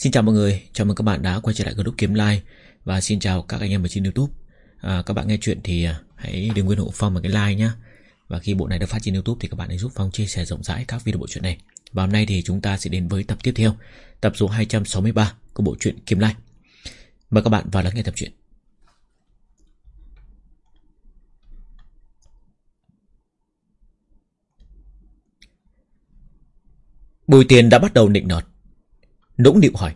Xin chào mọi người, chào mừng các bạn đã quay trở lại group Kiếm Like Và xin chào các anh em ở trên Youtube. À, Các bạn nghe chuyện thì à, hãy đừng quên ủng hộ Phong bằng cái like nhé Và khi bộ này được phát trên Youtube thì các bạn hãy giúp Phong chia sẻ rộng rãi các video bộ truyện này. Và hôm nay thì chúng ta sẽ đến với tập tiếp theo Tập số 263 của bộ truyện Kiếm Like Mời các bạn vào lắng nghe tập truyện. Bùi tiền đã bắt đầu nịnh nọt. Nũng nịu hỏi.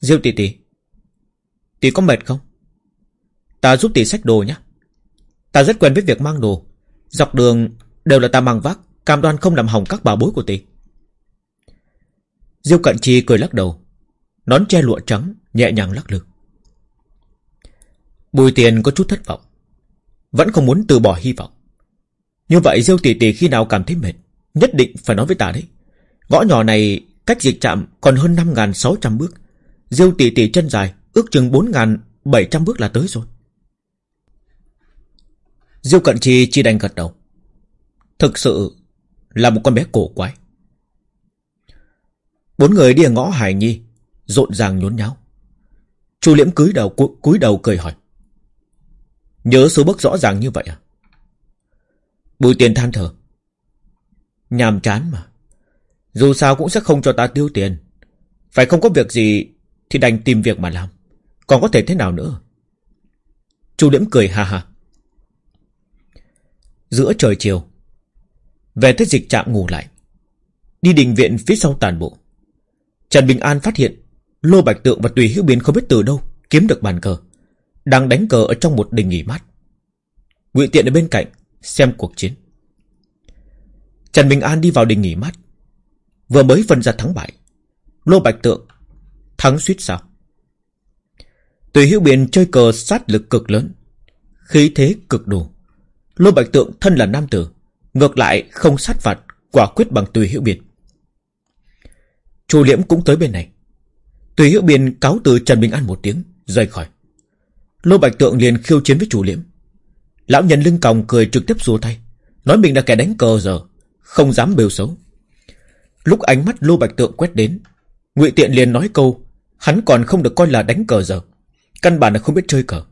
Diêu tỷ tỷ Tỷ có mệt không? Ta giúp tỷ xách đồ nhé. Ta rất quen với việc mang đồ. Dọc đường đều là ta mang vác, Cam đoan không làm hỏng các bà bối của tỷ Diêu cận chi cười lắc đầu, Nón che lụa trắng, Nhẹ nhàng lắc lư. Bùi tiền có chút thất vọng, Vẫn không muốn từ bỏ hy vọng. Như vậy Diêu tỷ tỷ khi nào cảm thấy mệt, Nhất định phải nói với ta đấy. Gõ nhỏ này cách dịch trạm còn hơn 5.600 bước. Diêu tỷ tỷ chân dài Ước chừng 4.700 bước là tới rồi. Diêu cận chi chỉ đành gật đầu. Thực sự là một con bé cổ quái. Bốn người đi ở ngõ Hải Nhi, Rộn ràng nhốn nháo. Chu liễm cúi đầu cúi đầu cười hỏi. Nhớ số bước rõ ràng như vậy à? Bùi tiền than thở. Nhàm chán mà. Dù sao cũng sẽ không cho ta tiêu tiền. Phải không có việc gì Thì đành tìm việc mà làm. Còn có thể thế nào nữa? Chu liễm cười ha ha. Giữa trời chiều, Về tới dịch trạm ngủ lại. Đi đình viện phía sau tàn bộ. Trần Bình An phát hiện Lô Bạch Tượng và Tùy hữu biến không biết từ đâu Kiếm được bàn cờ, Đang đánh cờ ở trong một đình nghỉ mát. Ngụy Tiện ở bên cạnh Xem cuộc chiến. Trần Bình An đi vào đình nghỉ mát. Vừa mới phân ra thắng bại. Lô Bạch Tượng Thắng suýt sao? Tùy hữu biển chơi cờ sát lực cực lớn, Khí thế cực đủ. Lô Bạch Tượng thân là nam tử, Ngược lại không sát phạt Quả quyết bằng Tùy hữu biển. Chu Liễm cũng tới bên này. Tùy hữu biển cáo từ Trần Bình An một tiếng, Rời khỏi. Lô Bạch Tượng liền khiêu chiến với Chu Liễm. Lão nhân lưng còng cười trực tiếp xua tay, Nói mình là kẻ đánh cờ giờ, Không dám bêu xấu. Lúc ánh mắt Lô Bạch Tượng quét đến, ngụy Tiện liền nói câu, Hắn còn không được coi là đánh cờ giờ. Căn bản là không biết chơi cờ.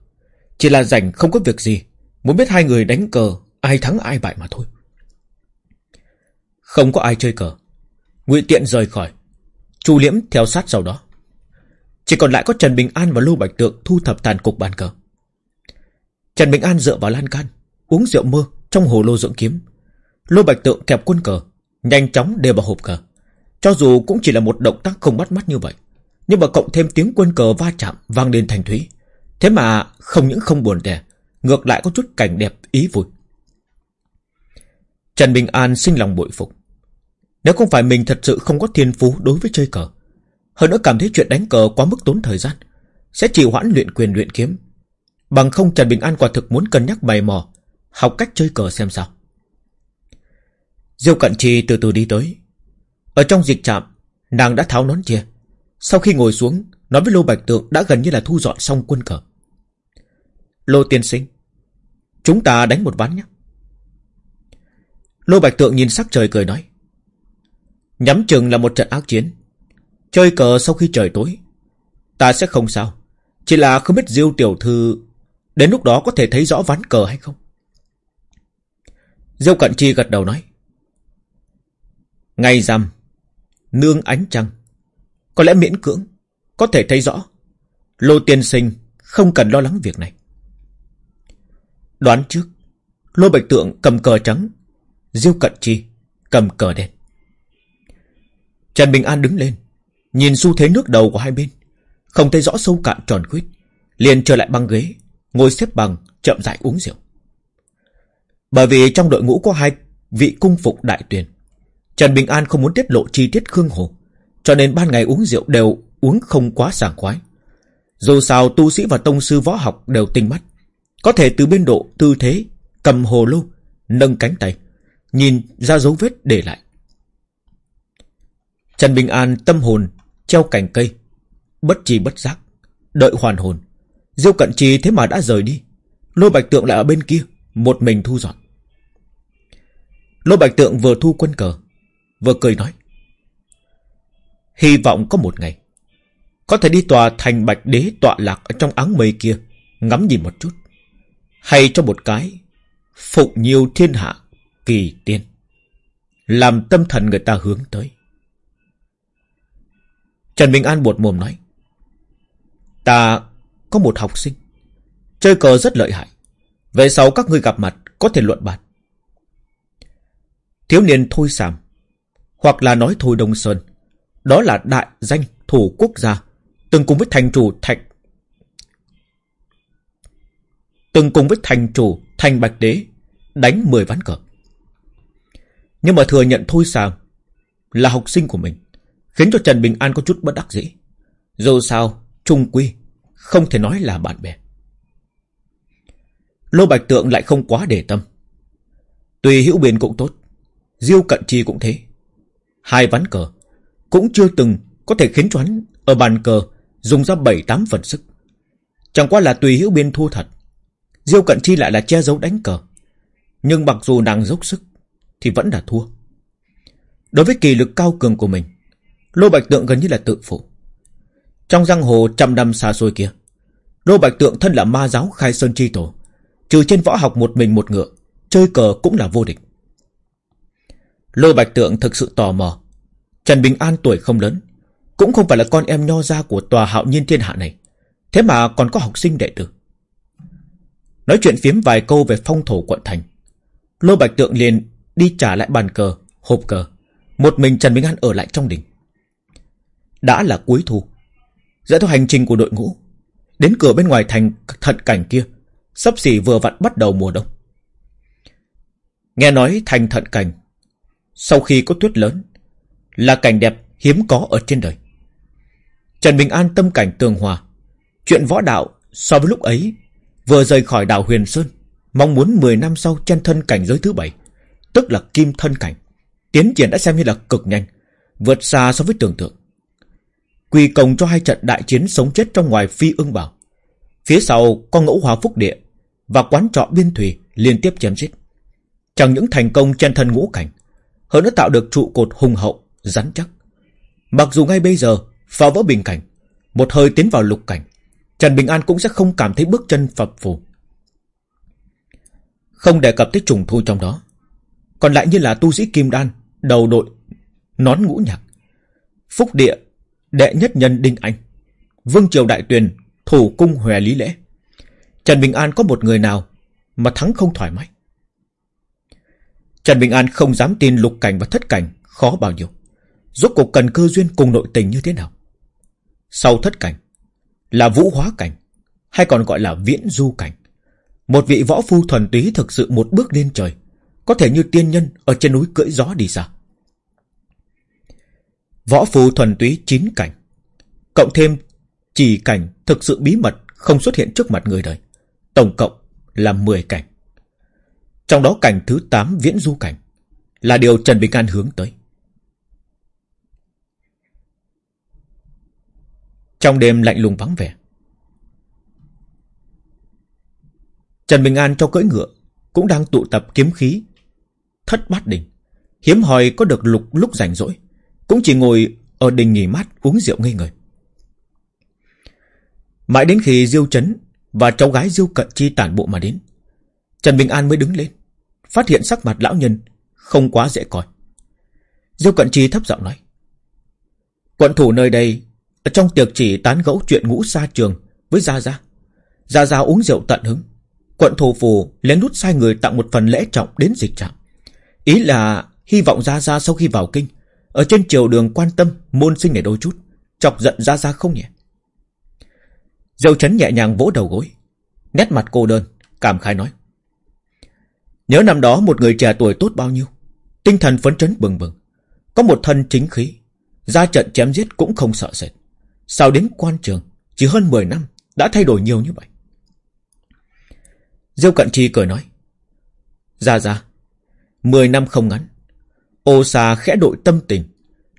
Chỉ là rảnh không có việc gì, Muốn biết hai người đánh cờ, Ai thắng ai bại mà thôi. Không có ai chơi cờ. Ngụy Tiện rời khỏi. Chu Liễm theo sát sau đó. Chỉ còn lại có Trần Bình An và Lô Bạch Tượng Thu thập tàn cục bàn cờ. Trần Bình An dựa vào lan can, Uống rượu mơ trong hồ lô dưỡng kiếm. Lô Bạch Tượng kẹp quân cờ Nhanh chóng đều vào hộp cờ. Cho dù cũng chỉ là một động tác không bắt mắt như vậy, Nhưng mà cộng thêm tiếng quân cờ va chạm Vang lên thành thúy. Thế mà không những không buồn đẻ Ngược lại có chút cảnh đẹp, ý vui. Trần Bình An sinh lòng bội phục. Nếu không phải mình thật sự không có thiên phú đối với chơi cờ, Hơn nữa cảm thấy chuyện đánh cờ quá mức tốn thời gian, Sẽ chỉ hoãn luyện quyền luyện kiếm. Bằng không Trần Bình An quả thực muốn cân nhắc bày mò, Học cách chơi cờ xem sao. Diêu Cận Trì từ từ đi tới. Ở trong dịch trạm, Nàng đã tháo nón chia Sau khi ngồi xuống, Nói với Lô Bạch Tượng đã gần như là thu dọn xong quân cờ. Lô tiên sinh, Chúng ta đánh một ván nhé. Lô Bạch Tượng nhìn sắc trời cười nói, Nhắm chừng là một trận ác chiến. Chơi cờ sau khi trời tối, Ta sẽ không sao. Chỉ là không biết Diêu Tiểu Thư Đến lúc đó có thể thấy rõ ván cờ hay không. Diêu Cận Chi gật đầu nói Ngày rằm Nương ánh trăng. Có lẽ miễn cưỡng. Có thể thấy rõ. Lô tiên sinh không cần lo lắng việc này. Đoán trước. Lô Bạch Tượng cầm cờ trắng. Diêu Cận Chi cầm cờ đen. Trần Bình An đứng lên. Nhìn xu thế nước đầu của hai bên. Không thấy rõ sâu cạn tròn khuyết. Liền trở lại băng ghế. Ngồi xếp bằng, chậm rãi uống rượu. Bởi vì trong đội ngũ có hai vị cung phục đại tuyển Trần Bình An không muốn tiết lộ chi tiết Khương Hồ, Cho nên ban ngày uống rượu đều uống không quá sảng khoái. Dù sao tu sĩ và tông sư võ học đều tinh mắt, Có thể từ biên độ, tư thế, Cầm hồ lô, Nâng cánh tay, Nhìn ra dấu vết để lại. Trần Bình An tâm hồn Treo cành cây, Bất trì bất giác, Đợi hoàn hồn. Diêu cận trì thế mà đã rời đi Lô Bạch Tượng lại ở bên kia, Một mình thu dọn. Lô Bạch Tượng vừa thu quân cờ Vừa cười nói. Hy vọng có một ngày, Có thể đi tòa thành bạch đế tọa lạc Ở trong áng mây kia, Ngắm nhìn một chút. Hay cho một cái Phụng nhiều thiên hạ, kỳ tiên, Làm tâm thần người ta hướng tới. Trần Bình An buột mồm nói, Ta có một học sinh, Chơi cờ rất lợi hại, Về sau các ngươi gặp mặt Có thể luận bàn. Thiếu niên Thôi Sàm hoặc là nói Thôi Đông Sơn. Đó là đại danh thủ quốc gia, Từng cùng với thành chủ Thạch Từng cùng với thành chủ Thành Bạch Đế Đánh 10 ván cờ. Nhưng mà thừa nhận Thôi Sàm Là học sinh của mình, Khiến cho Trần Bình An có chút bất đắc dĩ. Dù sao, Trung Quy Không thể nói là bạn bè. Lô Bạch Tượng lại không quá để tâm. Tùy hữu biến cũng tốt, Diêu cận chi cũng thế. Hai ván cờ Cũng chưa từng có thể khiến cho hắn Ở bàn cờ dùng ra bảy tám phần sức. Chẳng qua là tùy hữu biên thua thật. Diêu cận chi lại là che giấu đánh cờ. Nhưng mặc dù nàng dốc sức Thì vẫn là thua. Đối với kỳ lực cao cường của mình, Lô Bạch Tượng gần như là tự phụ. Trong giang hồ trăm năm xa xôi kia, Lô Bạch Tượng thân là ma giáo khai sơn chi tổ. Trừ trên võ học một mình một ngựa, Chơi cờ cũng là vô địch. Lôi Bạch Tượng thực sự tò mò. Trần Bình An tuổi không lớn Cũng không phải là con em nho gia của tòa hạo nhiên thiên hạ này. Thế mà còn có học sinh đệ tử. Nói chuyện phiếm vài câu về phong thổ quận thành Lôi Bạch Tượng liền đi trả lại bàn cờ, hộp cờ. Một mình Trần Bình An ở lại trong đỉnh Đã là cuối thu. Dẫn theo hành trình của đội ngũ Đến cửa bên ngoài thành thận cảnh kia Sắp xỉ vừa vặn bắt đầu mùa đông. Nghe nói thành thận cảnh sau khi có tuyết lớn, Là cảnh đẹp hiếm có ở trên đời. Trần Bình An tâm cảnh tường hòa. Chuyện võ đạo so với lúc ấy Vừa rời khỏi đảo Huyền Sơn, Mong muốn 10 năm sau chân thân cảnh giới thứ bảy, Tức là kim thân cảnh, Tiến triển đã xem như là cực nhanh, Vượt xa so với tưởng tượng. Quy công cho hai trận đại chiến sống chết trong ngoài phi ưng bảo Phía sau có ngẫu hòa phúc địa Và quán trọ biên thủy liên tiếp chém giết. Chẳng những thành công chân thân ngũ cảnh hơn nữa tạo được trụ cột hùng hậu, Rắn chắc. Mặc dù ngay bây giờ, phá vỡ bình cảnh, Một hơi tiến vào lục cảnh, Trần Bình An cũng sẽ không cảm thấy bước chân phập phù. Không đề cập tới trùng thu trong đó, Còn lại như là tu sĩ Kim Đan, Đầu đội, Nón ngũ nhạc, Phúc địa, Đệ nhất nhân Đinh Anh, Vương Triều Đại Tuyền, Thủ cung Hòe Lý Lễ. Trần Bình An có một người nào Mà thắng không thoải mái? Trần Bình An không dám tin lục cảnh và thất cảnh Khó bao nhiêu. Rốt cuộc cần cơ duyên cùng nội tình như thế nào? Sau thất cảnh, Là vũ hóa cảnh, Hay còn gọi là viễn du cảnh, Một vị võ phu thuần túy thực sự một bước lên trời, Có thể như tiên nhân Ở trên núi cưỡi gió đi xa. Võ phu thuần túy chín cảnh, Cộng thêm chỉ cảnh thực sự bí mật Không xuất hiện trước mặt người đời, Tổng cộng là 10 cảnh. Trong đó cảnh thứ 8 viễn du cảnh Là điều Trần Bình An hướng tới. Trong đêm lạnh lùng vắng vẻ, Trần Bình An cho cưỡi ngựa Cũng đang tụ tập kiếm khí, Thất bát đình Hiếm hoi có được lục lúc rảnh rỗi, Cũng chỉ ngồi ở đình nghỉ mát uống rượu ngây người. Mãi đến khi Diêu Trấn Và cháu gái Diêu Cận Chi tản bộ mà đến, Trần Bình An mới đứng lên. Phát hiện sắc mặt lão nhân, Không quá dễ coi. Diêu Cận Chi thấp giọng nói, Quận thủ nơi đây Trong tiệc chỉ tán gẫu chuyện ngũ xa trường Với Gia Gia. Gia Gia uống rượu tận hứng, Quận thủ phù lén lút sai người tặng một phần lễ trọng đến dịch trạm. Ý là hy vọng Gia Gia sau khi vào kinh, Ở trên chiều đường quan tâm môn sinh này đôi chút, Chọc giận Gia Gia không nhỉ Diêu chấn nhẹ nhàng vỗ đầu gối, Nét mặt cô đơn, Cảm khai nói Nhớ năm đó một người trẻ tuổi tốt bao nhiêu Tinh thần phấn chấn bừng bừng Có một thân chính khí Ra trận chém giết cũng không sợ sệt Sao đến quan trường Chỉ hơn 10 năm Đã thay đổi nhiều như vậy Diêu cận chi cười nói Ra ra 10 năm không ngắn Ô xa khẽ đội tâm tình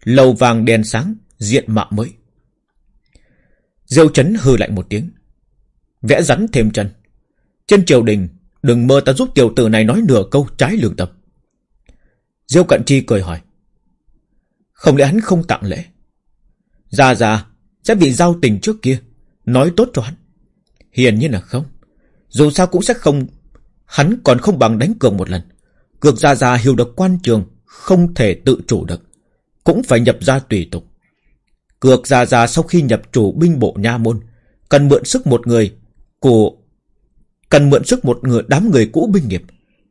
Lầu vàng đèn sáng Diện mạo mới Diêu chấn hư lạnh một tiếng. Vẽ rắn thêm chân. Trên triều đình, đừng mơ ta giúp tiểu tử này nói nửa câu trái lương tâm. Diêu cận chi cười hỏi. Không lẽ hắn không tặng lễ? Già già Sẽ bị giao tình trước kia Nói tốt cho hắn Hiển nhiên là không Dù sao cũng sẽ không, Hắn còn không bằng đánh cược một lần Cược Ra Ra hiểu được quan trường, Không thể tự chủ được Cũng phải nhập ra tùy tục Cược Ra Ra sau khi nhập chủ binh bộ nha môn, Cần mượn sức một người Của Cần mượn sức một người đám người cũ binh nghiệp,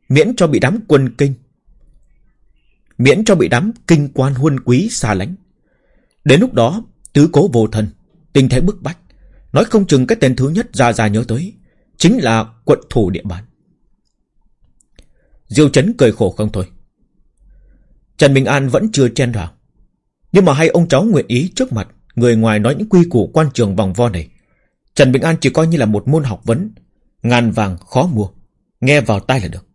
Miễn cho bị đám quân kinh, Miễn cho bị đám kinh quan huân quý xa lánh. Đến lúc đó, Tứ cố vô thân, Tình thế bức bách. Nói không chừng cái tên thứ nhất ra ra nhớ tới, Chính là quận thủ địa bàn. Diêu chấn cười khổ không thôi. Trần Bình An vẫn chưa chen vào. Nhưng mà hay ông cháu nguyện ý trước mặt, Người ngoài nói những quy củ quan trường vòng vo này. Trần Bình An chỉ coi như là một môn học vấn Ngàn vàng khó mua. Nghe vào tai là được.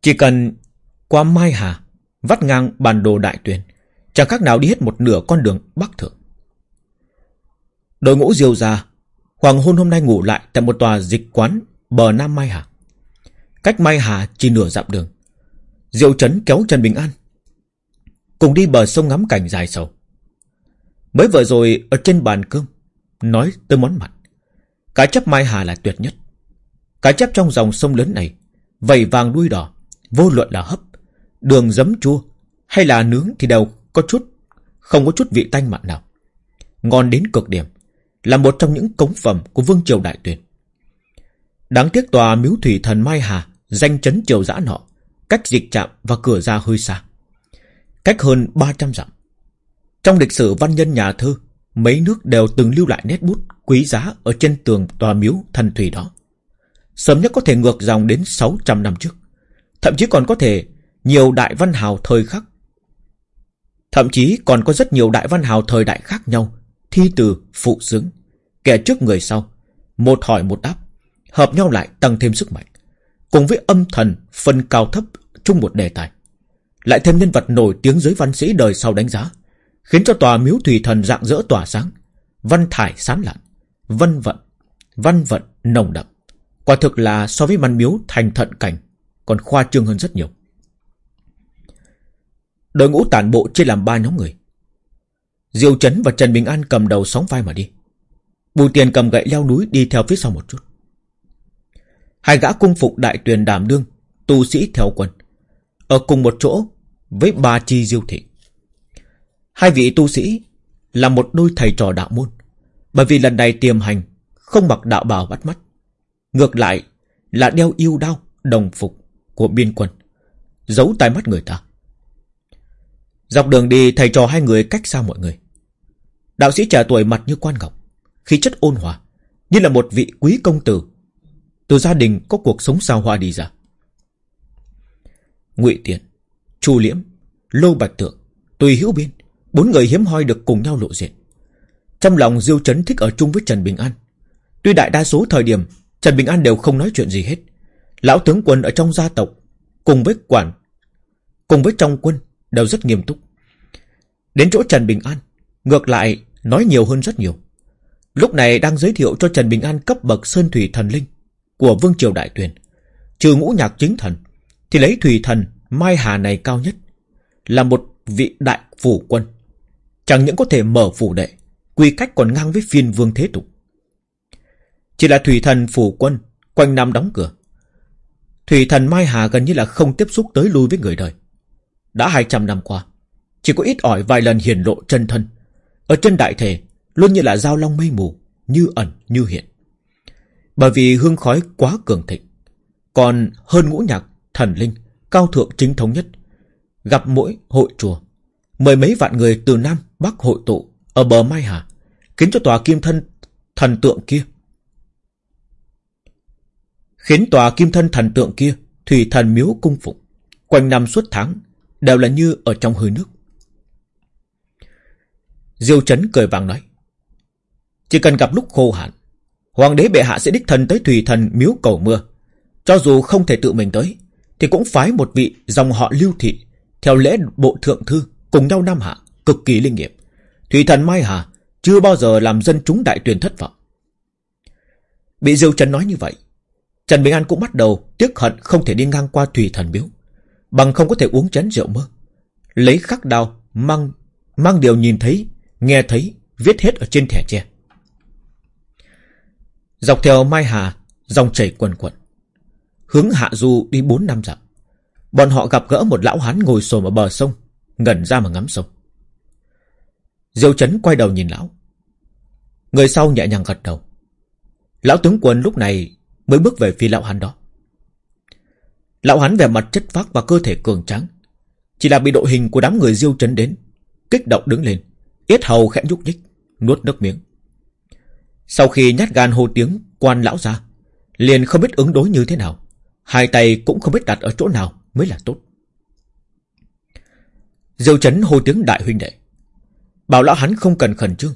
Chỉ cần qua Mai Hà, Vắt ngang bản đồ đại tuyển, Chẳng khác nào đi hết một nửa con đường Bắc Thượng. Đội ngũ diều già Hoàng hôn hôm nay ngủ lại Tại một tòa dịch quán bờ Nam Mai Hà. Cách Mai Hà chỉ nửa dặm đường. Diệu Trấn kéo Trần Bình An Cùng đi bờ sông ngắm cảnh dài sầu. Mới vừa rồi Ở trên bàn cơm, Nói tới món mặt. Cá chép Mai Hà là tuyệt nhất. Cá chép trong dòng sông lớn này, Vầy vàng đuôi đỏ, Vô luận là hấp, Đường giấm chua Hay là nướng thì đều có chút, Không có chút vị tanh mặn nào. Ngon đến cực điểm, Là một trong những cống phẩm của Vương Triều Đại Tuyền. Đáng tiếc tòa miếu thủy thần Mai Hà Danh chấn triều giã nọ, Cách dịch chạm và cửa ra hơi xa. Cách hơn 300 dặm. Trong lịch sử văn nhân nhà thơ Mấy nước đều từng lưu lại nét bút Quý giá ở trên tường tòa miếu thần thủy đó. Sớm nhất có thể ngược dòng đến 600 năm trước. Thậm chí còn có thể Nhiều đại văn hào thời khắc. Thậm chí còn có rất nhiều đại văn hào thời đại khác nhau, Thi từ, phụ xứng Kẻ trước người sau, Một hỏi một đáp, Hợp nhau lại tăng thêm sức mạnh, Cùng với âm thần phân cao thấp chung một đề tài. Lại thêm nhân vật nổi tiếng giới văn sĩ đời sau đánh giá Khiến cho tòa miếu thủy thần dạng dỡ tỏa sáng. Văn thải sán lạn, Vân vận, Văn vận nồng đậm. Quả thực là so với văn miếu thành thận cảnh, Còn khoa trương hơn rất nhiều. Đội ngũ tản bộ chia làm ba nhóm người. Diêu Trấn và Trần Bình An cầm đầu sóng vai mà đi. Bùi Tiền cầm gậy leo núi đi theo phía sau một chút. Hai gã cung phục đại tuyền đảm đương, Tu sĩ theo quân, Ở cùng một chỗ Với ba chi diêu thị. Hai vị tu sĩ Là một đôi thầy trò đạo môn. Bởi vì lần này tiềm hành Không mặc đạo bào bắt mắt. Ngược lại là đeo yêu đao Đồng phục của biên quân Giấu tai mắt người ta. Dọc đường đi thầy trò hai người cách xa mọi người. Đạo sĩ trẻ tuổi mặt như quan ngọc Khí chất ôn hòa Như là một vị quý công tử. Từ gia đình có cuộc sống sao hoa đi ra. Ngụy Tiện Chu Liễm Lô Bạch thượng, Tùy Hữu Biên. Bốn người hiếm hoi được cùng nhau lộ diện Trong lòng Diêu Trấn thích ở chung với Trần Bình An Tuy đại đa số thời điểm Trần Bình An đều không nói chuyện gì hết Lão tướng quân ở trong gia tộc Cùng với quản Cùng với trong quân đều rất nghiêm túc Đến chỗ Trần Bình An Ngược lại nói nhiều hơn rất nhiều Lúc này đang giới thiệu cho Trần Bình An cấp bậc Sơn Thủy Thần Linh của Vương Triều Đại Tuyền. Trừ ngũ nhạc chính thần, thì lấy Thủy Thần Mai Hà này cao nhất. Là một vị đại phủ quân. Chẳng những có thể mở phủ đệ, quy cách còn ngang với phiên vương thế tục. Chỉ là Thủy Thần phủ quân, quanh năm đóng cửa. Thủy Thần Mai Hà gần như là không tiếp xúc tới lui với người đời. Đã 200 năm qua, chỉ có ít ỏi vài lần hiển lộ chân thân. Ở chân đại thể, luôn như là dao long mây mù, như ẩn như hiện. Bởi vì hương khói quá cường thịnh Còn hơn ngũ nhạc, thần linh Cao thượng chính thống nhất Gặp mỗi hội chùa Mười mấy vạn người từ Nam Bắc hội tụ Ở bờ Mai Hà Khiến cho tòa kim thân thần tượng kia. Khiến tòa kim thân thần tượng kia Thủy thần miếu cung phụng Quanh năm suốt tháng Đều là như ở trong hơi nước. Diêu chấn cười vàng nói Chỉ cần gặp lúc khô hạn Hoàng đế bệ hạ sẽ đích thân tới thủy thần miếu cầu mưa. Cho dù không thể tự mình tới, thì cũng phái một vị dòng họ lưu thị, theo lễ bộ thượng thư, cùng nhau Nam Hạ, cực kỳ linh nghiệm. Thủy thần Mai Hà chưa bao giờ làm dân chúng đại tuyển thất vọng. Bị Diêu Trần nói như vậy, Trần Bình An cũng bắt đầu tiếc hận không thể đi ngang qua thủy thần miếu, bằng không có thể uống chén rượu mơ. Lấy khắc đao, mang, Mang điều nhìn thấy Nghe thấy Viết hết ở trên thẻ tre Dọc theo Mai Hà Dòng chảy quần quần Hướng hạ du đi 4 năm dặm Bọn họ gặp gỡ một lão hán ngồi xổm ở bờ sông Ngẩn ra mà ngắm sông Diêu chấn quay đầu nhìn lão. Người sau nhẹ nhàng gật đầu. Lão tướng quân lúc này Mới bước về phía lão hán đó. Lão hán vẻ mặt chất phác và cơ thể cường tráng. Chỉ là bị đội hình của đám người diêu chấn đến, Kích động đứng lên. Yết hầu khẽ nhúc nhích, Nuốt nước miếng. Sau khi nhát gan hô tiếng quan lão ra, Liền không biết ứng đối như thế nào. Hai tay cũng không biết đặt ở chỗ nào Mới là tốt. Diêu chấn hô tiếng đại huynh đệ. Bảo lão hắn không cần khẩn trương.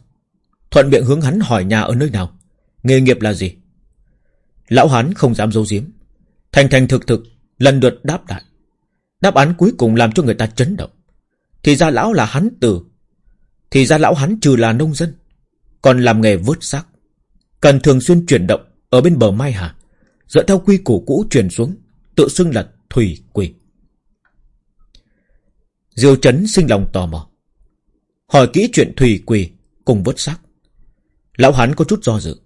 Thuận miệng hướng hắn hỏi nhà ở nơi nào. Nghề nghiệp là gì? Lão hắn không dám giấu giếm. Thành thành thực thực lần lượt đáp lại, Đáp án cuối cùng làm cho người ta chấn động. Thì ra lão là hắn tử. Thì ra lão hắn trừ là nông dân. Còn làm nghề vớt xác. Cần thường xuyên chuyển động Ở bên bờ Mai Hà. Dựa theo quy củ cũ truyền xuống Tự xưng là Thủy Quỷ Diêu chấn sinh lòng tò mò. Hỏi kỹ chuyện Thủy Quỷ Cùng vớt xác. Lão hắn có chút do dự.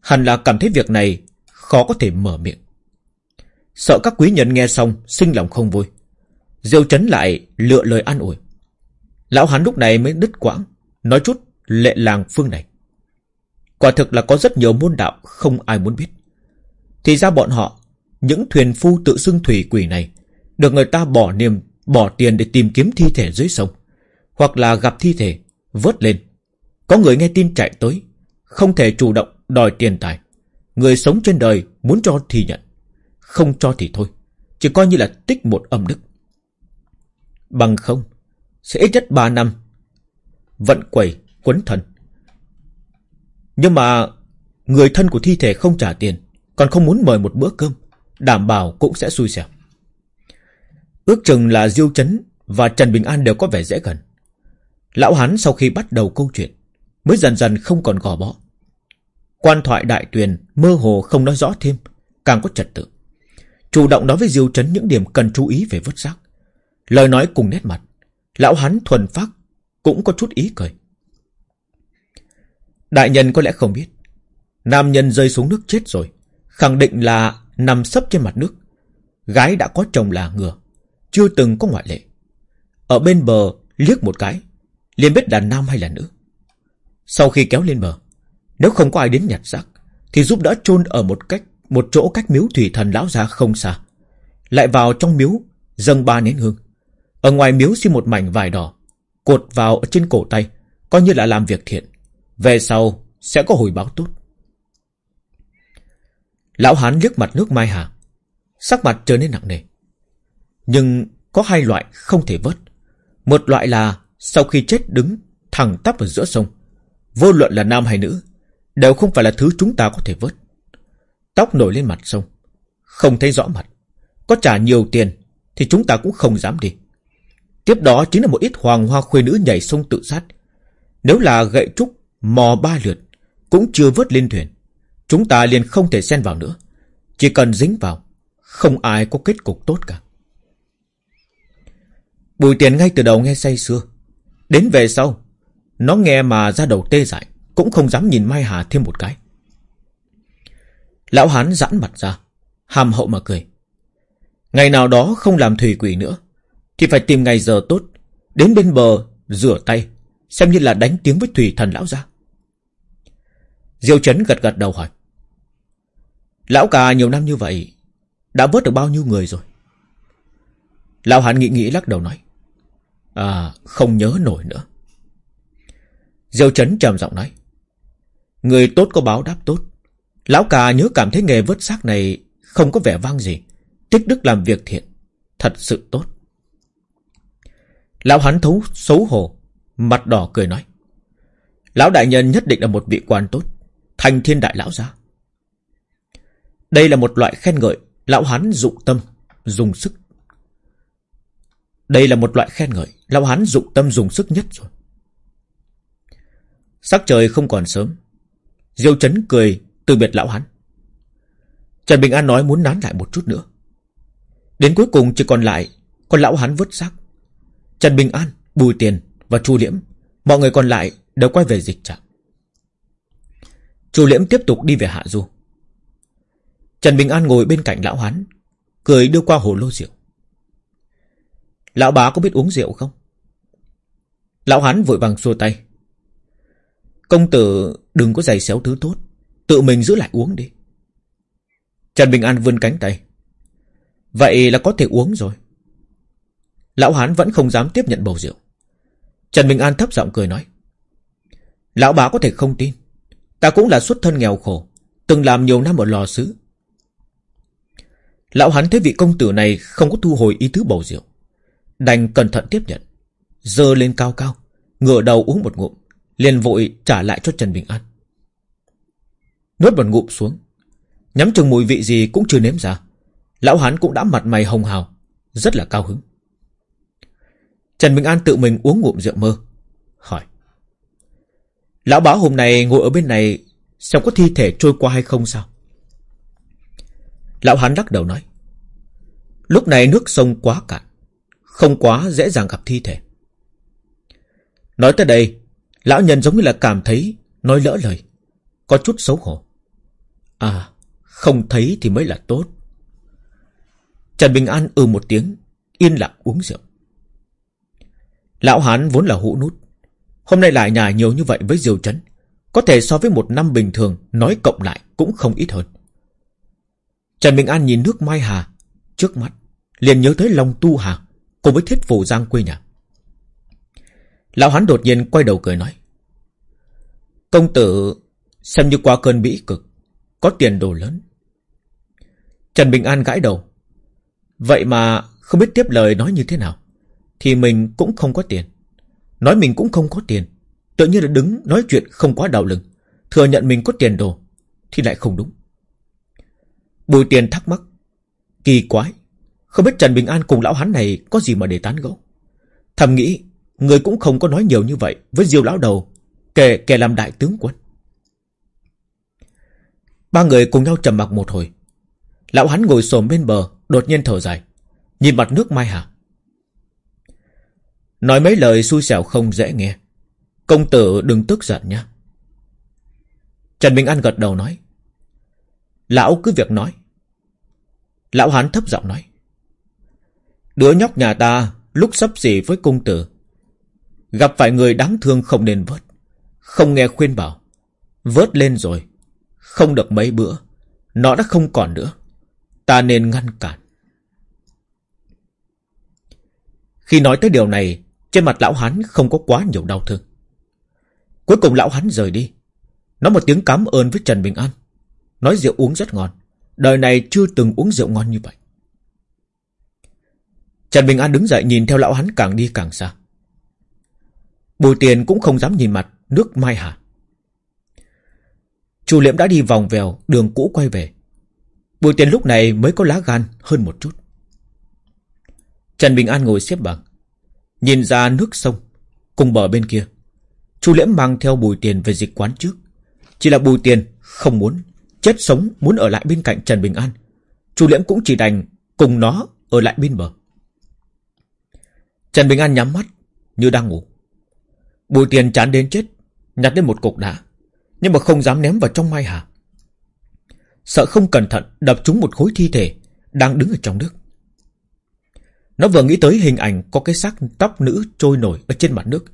Hẳn là cảm thấy việc này Khó có thể mở miệng. Sợ các quý nhân nghe xong Sinh lòng không vui. Diêu chấn lại lựa lời an ủi. Lão hắn lúc này mới đứt quãng, Nói chút lệ làng phương này. Quả thực là có rất nhiều môn đạo Không ai muốn biết. Thì ra bọn họ, Những thuyền phu tự xưng thủy quỷ này, Được người ta bỏ niềm, Bỏ tiền để tìm kiếm thi thể dưới sông. Hoặc là gặp thi thể, Vớt lên. Có người nghe tin chạy tới, Không thể chủ động đòi tiền tài. Người sống trên đời muốn cho thì nhận, Không cho thì thôi. Chỉ coi như là tích một âm đức. Bằng không, Sẽ ít nhất 3 năm, Vận quẩy quấn thần. Nhưng mà Người thân của thi thể không trả tiền, Còn không muốn mời một bữa cơm, Đảm bảo cũng sẽ xui xẻo. Ước chừng là Diêu Chấn Và Trần Bình An đều có vẻ dễ gần. Lão hắn sau khi bắt đầu câu chuyện, Mới dần dần không còn gò bó. Quan thoại đại tuyền Mơ hồ không nói rõ thêm, Càng có trật tự. Chủ động nói với Diêu Trấn những điểm cần chú ý về vứt xác. Lời nói cùng nét mặt, Lão hắn thuần phát Cũng có chút ý cười. Đại nhân có lẽ không biết, Nam nhân rơi xuống nước chết rồi, Khẳng định là nằm sấp trên mặt nước. Gái đã có chồng là ngừa, Chưa từng có ngoại lệ. Ở bên bờ liếc một cái liền biết là nam hay là nữ? Sau khi kéo lên bờ, Nếu không có ai đến nhặt xác, Thì giúp đỡ chôn ở một cách, Một chỗ cách miếu thủy thần lão già không xa. Lại vào trong miếu, Dâng ba nén hương. Ở ngoài miếu xin một mảnh vải đỏ, Cột vào trên cổ tay, Coi như là làm việc thiện. Về sau sẽ có hồi báo tốt. Lão hán liếc mặt nước Mai Hà, Sắc mặt trở nên nặng nề. Nhưng có hai loại không thể vớt. Một loại là sau khi chết đứng thẳng tắp ở giữa sông, Vô luận là nam hay nữ, Đều không phải là thứ chúng ta có thể vớt. Tóc nổi lên mặt sông, Không thấy rõ mặt. Có trả nhiều tiền Thì chúng ta cũng không dám đi. Tiếp đó chính là một ít hoàng hoa khuê nữ nhảy sông tự sát. Nếu là gậy trúc, Mò ba lượt, Cũng chưa vớt lên thuyền, Chúng ta liền không thể xen vào nữa. Chỉ cần dính vào, Không ai có kết cục tốt cả. Bùi tiền ngay từ đầu nghe say sưa Đến về sau, Nó nghe mà ra đầu tê dại, Cũng không dám nhìn Mai Hà thêm một cái. Lão Hán giãn mặt ra, Hàm hậu mà cười. Ngày nào đó không làm thủy quỷ nữa, Thì phải tìm ngày giờ tốt, Đến bên bờ rửa tay, Xem như là đánh tiếng với thủy thần lão ra Diêu chấn gật gật đầu hỏi, Lão cả nhiều năm như vậy, Đã vớt được bao nhiêu người rồi? Lão Hán nghĩ nghĩ lắc đầu nói À không nhớ nổi nữa. Diêu chấn trầm giọng nói, Người tốt có báo đáp tốt. Lão cả nhớ cảm thấy nghề vớt xác này Không có vẻ vang gì. Tích đức làm việc thiện, Thật sự tốt. Lão hắn thấu xấu hổ, Mặt đỏ cười nói, Lão đại nhân nhất định là một vị quan tốt, Thành thiên đại lão gia. Đây là một loại khen ngợi, Lão hắn dụng tâm, Dùng sức đây là một loại khen ngợi. Lão hắn dụng tâm dùng sức nhất rồi. Sắc trời không còn sớm. Diêu chấn cười từ biệt lão hắn Trần Bình An nói muốn nán lại một chút nữa. Đến cuối cùng chỉ còn lại Con lão hắn vứt xác. Trần Bình An, Bùi Tiền và Chu Liễm Mọi người còn lại đều quay về dịch trạm. Chu Liễm tiếp tục đi về Hạ Du. Trần Bình An ngồi bên cạnh lão hán Cười đưa qua hồ lô rượu. Lão bá có biết uống rượu không? Lão hán vội vàng xua tay. Công tử, đừng có giày xéo thứ tốt. Tự mình giữ lại uống đi. Trần Bình An vươn cánh tay. Vậy là có thể uống rồi. Lão hán vẫn không dám tiếp nhận bầu rượu. Trần Bình An thấp giọng cười nói. Lão bá có thể không tin. Ta cũng là xuất thân nghèo khổ, Từng làm nhiều năm ở lò sứ Lão hắn thấy vị công tử này Không có thu hồi ý tứ bầu rượu. Đành cẩn thận tiếp nhận. Dơ lên cao cao, Ngửa đầu uống một ngụm, liền vội trả lại cho Trần Bình An. Nuốt một ngụm xuống. Nhắm chừng mùi vị gì cũng chưa nếm ra. Lão hắn cũng đã mặt mày hồng hào, Rất là cao hứng. Trần Bình An tự mình uống ngụm rượu mơ, Hỏi. Lão báo hôm nay ngồi ở bên này, Xem có thi thể trôi qua hay không sao? Lão hắn lắc đầu nói. Lúc này nước sông quá cạn không quá dễ dàng gặp thi thể. Nói tới đây, Lão nhân giống như là cảm thấy Nói lỡ lời, Có chút xấu hổ. À không thấy thì mới là tốt. Trần Bình An ừ một tiếng, Yên lặng uống rượu. Lão Hán vốn là hũ nút, Hôm nay lại nhà nhiều như vậy với diều Trấn Có thể so với một năm bình thường Nói cộng lại cũng không ít hơn. Trần Bình An nhìn nước Mai Hà Trước mắt, liền nhớ tới Long Tu Hà. Cùng với thiết phủ giang quê nhà Lão hắn đột nhiên quay đầu cười nói. Công tử Xem như qua cơn bĩ cực, Có tiền đồ lớn. Trần Bình An gãi đầu. Vậy mà không biết tiếp lời nói như thế nào, Thì mình cũng không có tiền. Nói mình cũng không có tiền, Tự nhiên là đứng nói chuyện không quá đạo lưng Thừa nhận mình có tiền đồ, Thì lại không đúng. Bùi tiền thắc mắc, Kỳ quái không biết Trần Bình An cùng lão hắn này Có gì mà để tán gẫu? Thầm nghĩ, Người cũng không có nói nhiều như vậy Với diêu lão đầu, Kể kẻ làm đại tướng quân. Ba người cùng nhau trầm mặc một hồi. Lão hắn ngồi xổm bên bờ, Đột nhiên thở dài, Nhìn mặt nước Mai Hà. Nói mấy lời xui xẻo không dễ nghe. Công tử đừng tức giận nhé Trần Bình An gật đầu nói, Lão cứ việc nói. Lão hán thấp giọng nói Đứa nhóc nhà ta Lúc sắp xỉ với cung tử. Gặp phải người đáng thương không nên vớt. Không nghe khuyên bảo. Vớt lên rồi. Không được mấy bữa. Nó đã không còn nữa. Ta nên ngăn cản. Khi nói tới điều này, Trên mặt lão hắn không có quá nhiều đau thương. Cuối cùng lão hắn rời đi. Nói một tiếng cảm ơn với Trần Bình An. Nói rượu uống rất ngon. Đời này chưa từng uống rượu ngon như vậy. Trần Bình An đứng dậy nhìn theo lão hắn càng đi càng xa. Bùi tiền cũng không dám nhìn mặt Nước Mai Hà. Chu Liễm đã đi vòng vèo, Đường cũ quay về. Bùi tiền lúc này mới có lá gan hơn một chút. Trần Bình An ngồi xếp bằng, Nhìn ra nước sông Cùng bờ bên kia. Chu Liễm mang theo bùi tiền về dịch quán trước. Chỉ là bùi tiền không muốn Chết sống, muốn ở lại bên cạnh Trần Bình An. Chu Liễm cũng chỉ đành cùng nó ở lại bên bờ. Trần Bình An nhắm mắt, Như đang ngủ. Bùi tiền chán đến chết, Nhặt lên một cục đá. Nhưng mà không dám ném vào trong mai hà Sợ không cẩn thận, đập trúng một khối thi thể Đang đứng ở trong nước. Nó vừa nghĩ tới hình ảnh Có cái xác tóc nữ trôi nổi Ở trên mặt nước,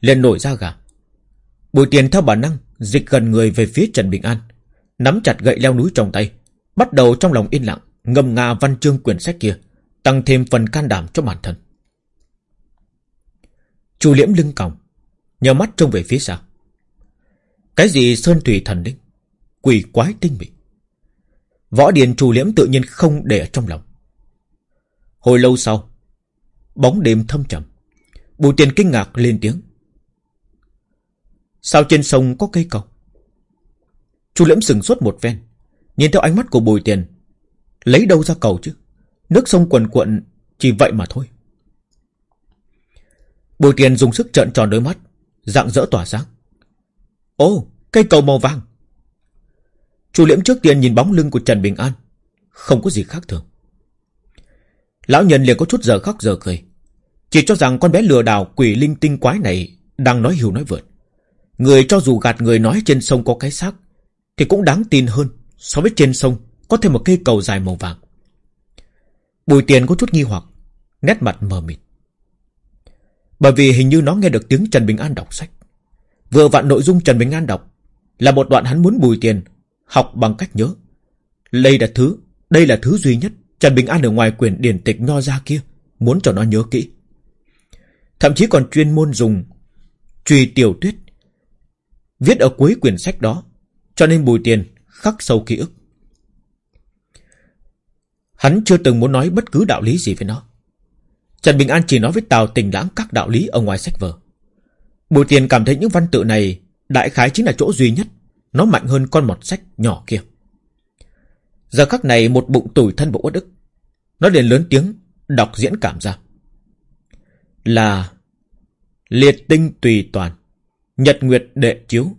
liền nổi ra gà. Bùi tiền theo bản năng Dịch gần người về phía Trần Bình An, Nắm chặt gậy leo núi trong tay, Bắt đầu trong lòng yên lặng, Ngâm nga văn chương quyển sách kia, Tăng thêm phần can đảm cho bản thân. Chu liễm lưng còng Nhờ mắt trông về phía sau. Cái gì sơn thủy thần linh? Quỷ quái tinh bị. Võ điền chu liễm tự nhiên không để ở trong lòng. Hồi lâu sau, Bóng đêm thâm trầm Bùi tiền kinh ngạc lên tiếng. Sao trên sông có cây cầu? Chu liễm sừng sốt một ven Nhìn theo ánh mắt của bùi tiền. Lấy đâu ra cầu chứ? Nước sông quần cuộn chỉ vậy mà thôi. Bùi tiền dùng sức trợn tròn đôi mắt Dạng dỡ tỏa sáng Ô cây cầu màu vàng Chu liễm trước tiên nhìn bóng lưng của Trần Bình An Không có gì khác thường Lão nhân liền có chút giờ khóc giờ cười Chỉ cho rằng con bé lừa đảo quỷ linh tinh quái này đang nói hiu nói vượt. Người cho dù gạt người nói trên sông có cái xác, thì cũng đáng tin hơn so với trên sông có thêm một cây cầu dài màu vàng. Bùi tiền có chút nghi hoặc, nét mặt mờ mịt. Bởi vì hình như nó nghe được tiếng Trần Bình An đọc sách. Vừa vặn nội dung Trần Bình An đọc là một đoạn hắn muốn bùi tiền học bằng cách nhớ. Đây là thứ, đây là thứ duy nhất Trần Bình An ở ngoài quyển điển tịch nho ra kia muốn cho nó nhớ kỹ. Thậm chí còn chuyên môn dùng truy tiểu tuyết viết ở cuối quyển sách đó, cho nên bùi tiền khắc sâu ký ức. Hắn chưa từng muốn nói bất cứ đạo lý gì với nó. Trần Bình An chỉ nói với Tào Tình Lãng các đạo lý ở ngoài sách vở. Bùi Tiền cảm thấy những văn tự này đại khái chính là chỗ duy nhất, nó mạnh hơn con mọt sách nhỏ kia. Giờ khắc này một bụng tủi thân bộ uất ức. Nó liền lớn tiếng đọc diễn cảm ra. Là liệt tinh tùy toàn, nhật nguyệt đệ chiếu,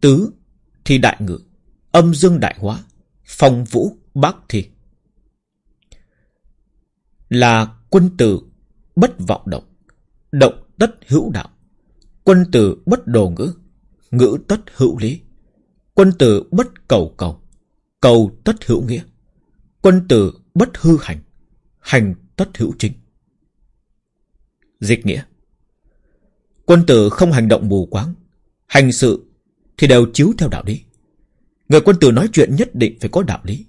tứ thì đại ngự, âm dương đại hóa, phong vũ bác thi. Là quân tử bất vọng động, động tất hữu đạo. Quân tử bất đồ ngữ, ngữ tất hữu lý. Quân tử bất cầu cầu, cầu tất hữu nghĩa. Quân tử bất hư hành, hành tất hữu chính. Dịch nghĩa Quân tử không hành động mù quáng, hành sự thì đều chiếu theo đạo lý. Người quân tử nói chuyện nhất định phải có đạo lý,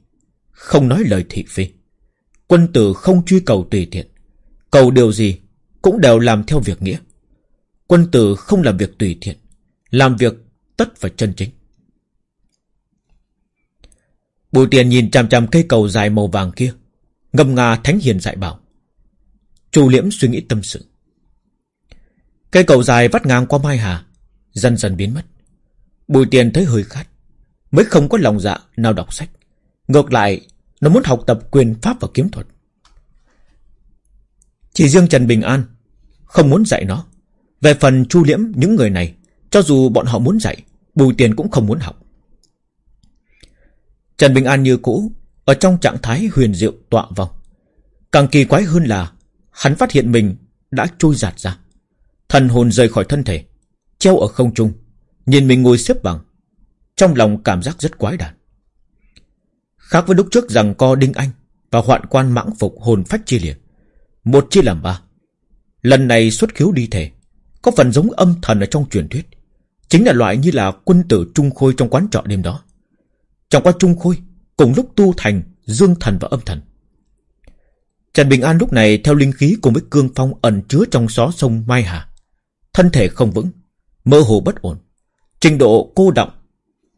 không nói lời thị phi. Quân tử không truy cầu tùy tiện, cầu điều gì cũng đều làm theo việc nghĩa. Quân tử không làm việc tùy tiện, làm việc tất phải chân chính. Bùi tiền nhìn chằm chằm cây cầu dài màu vàng kia, ngâm nga thánh hiền dạy bảo. Chu liễm suy nghĩ tâm sự. Cây cầu dài vắt ngang qua Mai Hà, dần dần biến mất. Bùi tiền thấy hơi khát, mới không có lòng dạ nào đọc sách. Ngược lại, nó muốn học tập quyền pháp và kiếm thuật. Chỉ riêng Trần Bình An không muốn dạy nó. Về phần chu liễm những người này, cho dù bọn họ muốn dạy, Bùi Tiền cũng không muốn học. Trần Bình An như cũ, ở trong trạng thái huyền diệu tọa vòng Càng kỳ quái hơn là, hắn phát hiện mình đã trôi giạt ra. Thần hồn rời khỏi thân thể, treo ở không trung, nhìn mình ngồi xếp bằng. Trong lòng cảm giác rất quái đản. Khác với lúc trước rằng co Đinh Anh và hoạn quan mãng phục hồn phách chia liệt. Một chia làm ba. Lần này xuất khiếu đi thể, có phần giống âm thần ở trong truyền thuyết. Chính là loại như là quân tử Trung Khôi trong quán trọ đêm đó. Trong quá Trung Khôi, cùng lúc tu thành dương thần và âm thần. Trần Bình An lúc này theo linh khí cùng với cương phong ẩn chứa trong xó sông Mai Hà. Thân thể không vững, mơ hồ bất ổn. Trình độ cô động,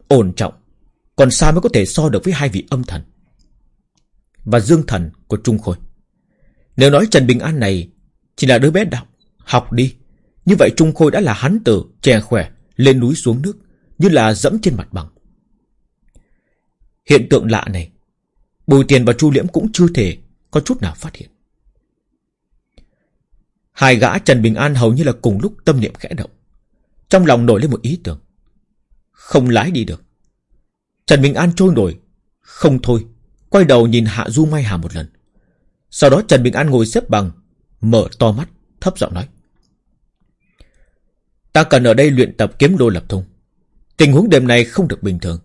ổn trọng, còn xa mới có thể so được với hai vị âm thần. Và dương thần của Trung Khôi. Nếu nói Trần Bình An này chỉ là đứa bé đạo, học đi. Như vậy Trung Khôi đã là hắn tử, trẻ khỏe, lên núi xuống nước, như là dẫm trên mặt bằng. Hiện tượng lạ này, Bùi Tiền và Chu Liễm cũng chưa thể có chút nào phát hiện. Hai gã Trần Bình An hầu như là cùng lúc tâm niệm khẽ động. Trong lòng nổi lên một ý tưởng. Không lái đi được. Trần Bình An trôi nổi. Không thôi. Quay đầu nhìn Hạ Du Mai Hà một lần. Sau đó Trần Bình An ngồi xếp bằng, mở to mắt, thấp giọng nói. Ta cần ở đây luyện tập kiếm đô lập thông. Tình huống đêm này không được bình thường.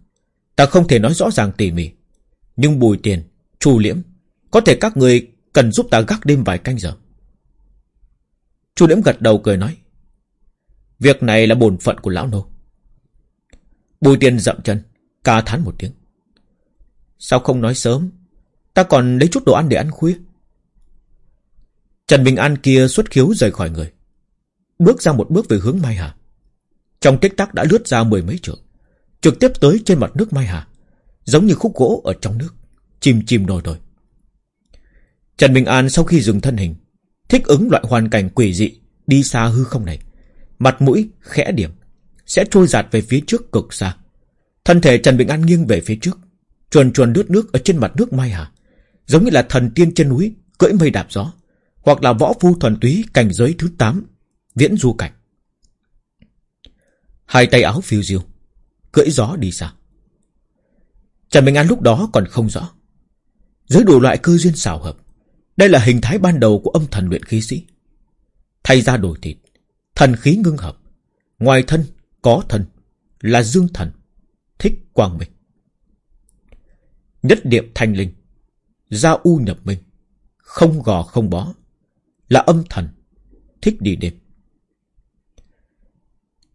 Ta không thể nói rõ ràng tỉ mỉ. Nhưng bùi tiền, chu liễm, có thể các người cần giúp ta gác đêm vài canh giờ. Chu liễm gật đầu cười nói. Việc này là bổn phận của lão nô. Bùi tiền dậm chân, ca thán một tiếng. Sao không nói sớm? Ta còn lấy chút đồ ăn để ăn khuya. Trần Bình An kia xuất khiếu rời khỏi người. Bước ra một bước về hướng Mai Hà. Trong tích tắc đã lướt ra mười mấy trượng. Trực tiếp tới trên mặt nước Mai Hà. Giống như khúc gỗ ở trong nước. Chìm chìm nổi nổi. Trần Bình An sau khi dừng thân hình. Thích ứng loại hoàn cảnh quỷ dị. Đi xa hư không này. Mặt mũi khẽ điểm. Sẽ trôi giạt về phía trước cực xa. Thân thể Trần Bình An nghiêng về phía trước. Chuồn chuồn lướt nước ở trên mặt nước Mai Hà. Giống như là thần tiên trên núi, cưỡi mây đạp gió hoặc là võ phu thuần túy cảnh giới thứ 8, viễn du cảnh. Hai tay áo phiêu diêu, cưỡi gió đi xa. Trần Bình An lúc đó còn không rõ. Dưới đủ loại cơ duyên xảo hợp, đây là hình thái ban đầu của âm thần luyện khí sĩ. Thay ra đổi thịt, thần khí ngưng hợp, Ngoài thân có thần Là dương thần Thích quang minh Nhất điệp thanh linh Gia u nhập minh Không gò không bó là âm thần, Thích đi đêm.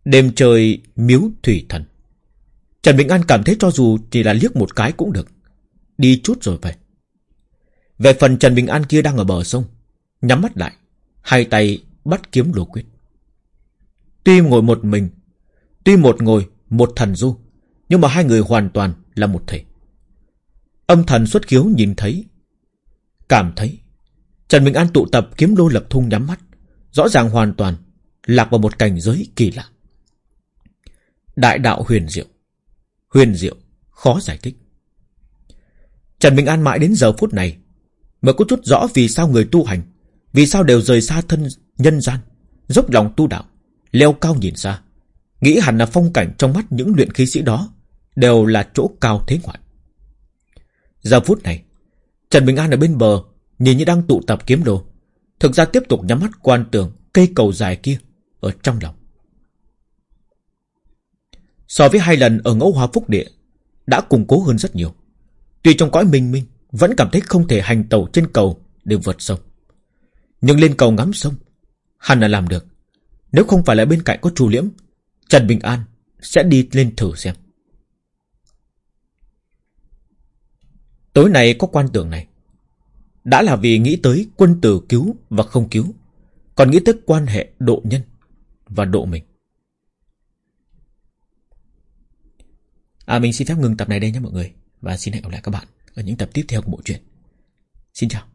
Đêm trời miếu thủy thần. Trần Bình An cảm thấy cho dù chỉ là liếc một cái cũng được. Đi chút rồi về. Về phần Trần Bình An kia đang ở bờ sông, Nhắm mắt lại, Hai tay bắt kiếm đồ quyết. Tuy ngồi một mình, Tuy một ngồi, một thần du, Nhưng mà hai người hoàn toàn là một thể. Âm thần xuất khiếu nhìn thấy, Cảm thấy Trần Bình An tụ tập kiếm đô lập thung nhắm mắt, Rõ ràng hoàn toàn Lạc vào một cảnh giới kỳ lạ. Đại đạo huyền diệu Huyền diệu Khó giải thích. Trần Bình An mãi đến giờ phút này Mới có chút rõ vì sao người tu hành, Vì sao đều rời xa thân nhân gian, Dốc lòng tu đạo, Leo cao nhìn xa. Nghĩ hẳn là phong cảnh trong mắt những luyện khí sĩ đó Đều là chỗ cao thế ngoại. Giờ phút này, Trần Bình An ở bên bờ Nhìn như đang tụ tập kiếm đồ, Thực ra tiếp tục nhắm mắt quan tưởng Cây cầu dài kia Ở trong lòng. So với hai lần ở ngẫu hòa phúc địa, Đã củng cố hơn rất nhiều. Tuy trong cõi minh minh, Vẫn cảm thấy không thể hành tàu trên cầu Để vượt sông. Nhưng lên cầu ngắm sông, Hẳn là làm được. Nếu không phải là bên cạnh có trù liễm, Trần Bình An sẽ đi lên thử xem. Tối nay có quan tưởng này. Đã là vì nghĩ tới quân tử cứu và không cứu, Còn nghĩ tới quan hệ độ nhân Và độ mình. À mình xin phép ngừng tập này đây nhé mọi người, Và xin hẹn gặp lại các bạn Ở những tập tiếp theo của bộ truyện. Xin chào.